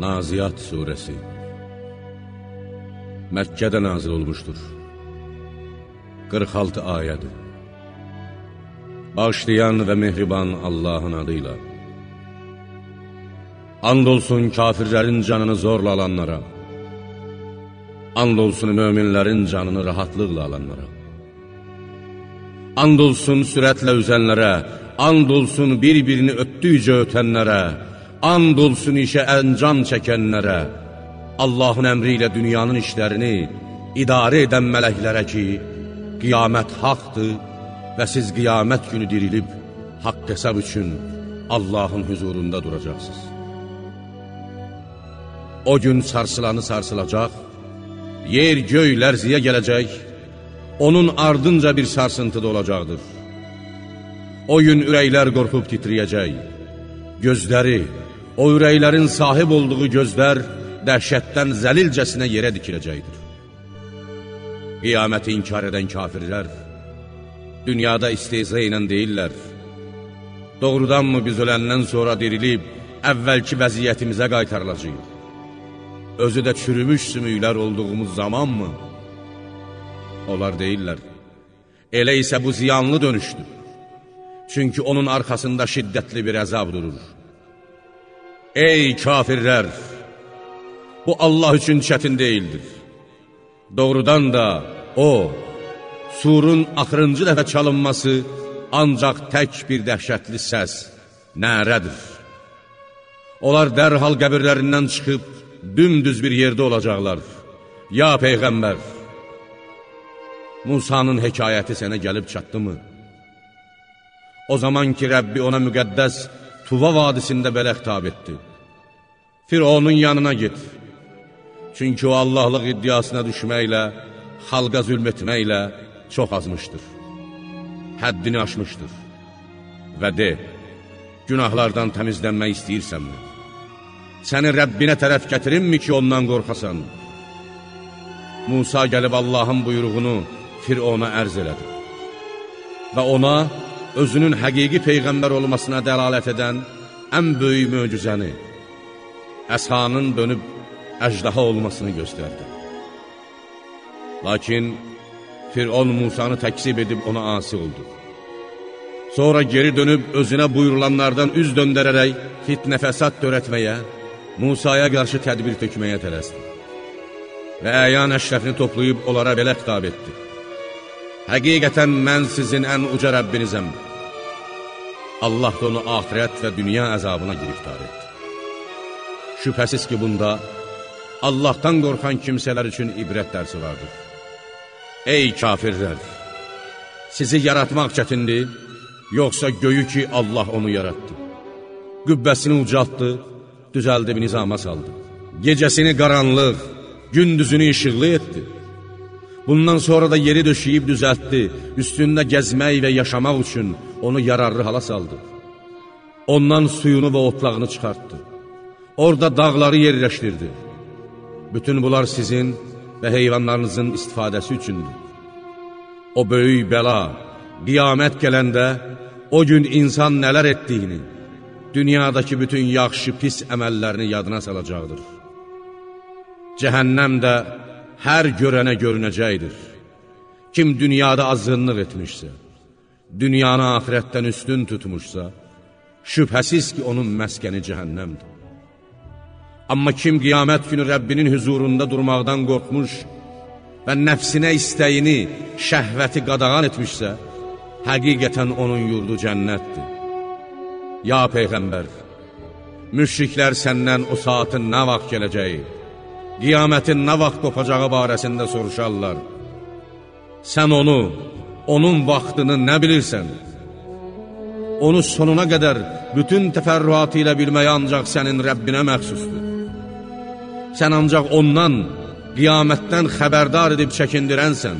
Naziyat Suresi Məkkədə nazil olmuşdur. 46 ayədir. Bağışlayan və mehriban Allahın adıyla. And olsun kafirlərin canını zorla alanlara. And olsun möminlərin canını rahatlıqla alanlara. And olsun sürətlə üzənlərə, and olsun bir-birini ötdükcə ötənlərə, and olsun işə əncam çəkənlərə, Allahın əmri ilə dünyanın işlərini idarə edən mələklərə ki, qiyamət haqdır və siz qiyamət günü dirilib, haqq hesab üçün Allahın huzurunda duracaqsınız. O gün sarsılanı sarsılacaq, yer göy lərziyə gələcək, onun ardınca bir sarsıntı da olacaqdır. O gün ürəklər qorxub titriyəcək, gözləri, o ürəklərin sahib olduğu gözlər dəhşətdən zəlilcəsinə yerə dikiləcəkdir. Qiyaməti inkar edən kafirlər, dünyada isteyza ilə deyirlər, doğrudanmı biz öləndən sonra dirilib, əvvəlki vəziyyətimizə qaytarılacaq? Özü də çürümüş sümüklər olduğumuz zamanmı? Onlar deyirlər, elə isə bu ziyanlı dönüşdür. Çünki onun arxasında şiddətli bir əzab durur. Ey kafirlər! Bu Allah üçün çətin deyildir. Doğrudan da o, surun axırıncı dəfə çalınması ancaq tək bir dəhşətli səs, nərədir. Onlar dərhal qəbirlərindən çıxıb, dümdüz bir yerdə olacaqlar. Ya Peyğəmbər! Musanın hekayəti sənə gəlib çatdı mı? O zaman ki, Rəbbi ona müqəddəs Tuva vadisində belə xitab etdi. Fironun yanına get. Çünki o Allahlıq iddiasına düşməklə, xalqa zülm etməklə çox azmışdır. Həddini aşmışdır. Və de, günahlardan təmizlənmək istəyirsənmi? Səni Rəbbinə tərəf gətirinmi ki, ondan qorxasan? Musa gəlib Allahın buyruğunu Firona ərz elədi. Və ona özünün həqiqi Peyğəmbər olmasına dəlalət edən ən böyük möcüzəni, əsanın dönüb əjdaha olmasını göstərdi. Lakin Firon Musanı təksib edib ona asi oldu. Sonra geri dönüb özünə buyurulanlardan üz döndərərək fitnə fəsad törətməyə, Musaya qarşı tədbir tökməyə tələsdi. Və əyan əşrəfini toplayıb onlara belə xitab etdi. Həqiqətən mən sizin ən uca Rəbbinizəm. Allah da onu ahirət və dünya əzabına giriftar etdi. Şübhəsiz ki, bunda Allahdan qorxan kimsələr üçün ibrət dərsi vardır. Ey kafirlər! Sizi yaratmaq çətindir, yoxsa göyü ki, Allah onu yarattı. Qübbəsini ucaltdı, düzəldib nizama saldı. Gecəsini qaranlıq, gündüzünü işıqlı etdi. Bundan sonra da yeri döşəyib düzəltdi, üstündə gəzmək və yaşamaq üçün onu yararlı hala saldı. Ondan suyunu və otlağını çıxartdı. Orada dağları yerləşdirdi. Bütün bunlar sizin və heyvanlarınızın istifadəsi üçündür. O böyük bəla, qiyamət gələndə o gün insan nələr etdiyini, dünyadakı bütün yaxşı, pis əməllərini yadına salacaqdır. Cəhənnəm də hər görənə görünəcəkdir. Kim dünyada azınlıq etmişsə, dünyanı ahirətdən üstün tutmuşsa, şübhəsiz ki, onun məskəni cəhənnəmdir. Amma kim qiyamət günü Rəbbinin hüzurunda durmaqdan qorxmuş və nəfsinə istəyini, şəhvəti qadağan etmişsə, həqiqətən onun yurdu cənnətdir. Ya Peyğəmbər, müşriklər səndən o saatın nə vaxt gələcəyi, qiyamətin nə vaxt qopacağı barəsində soruşarlar. Sən onu, onun vaxtını nə bilirsən? Onu sonuna qədər bütün təfərrüatı ilə bilmək ancaq sənin Rəbbinə məxsusdur. Sən ancaq ondan, qiyamətdən xəbərdar edib çəkindirənsən.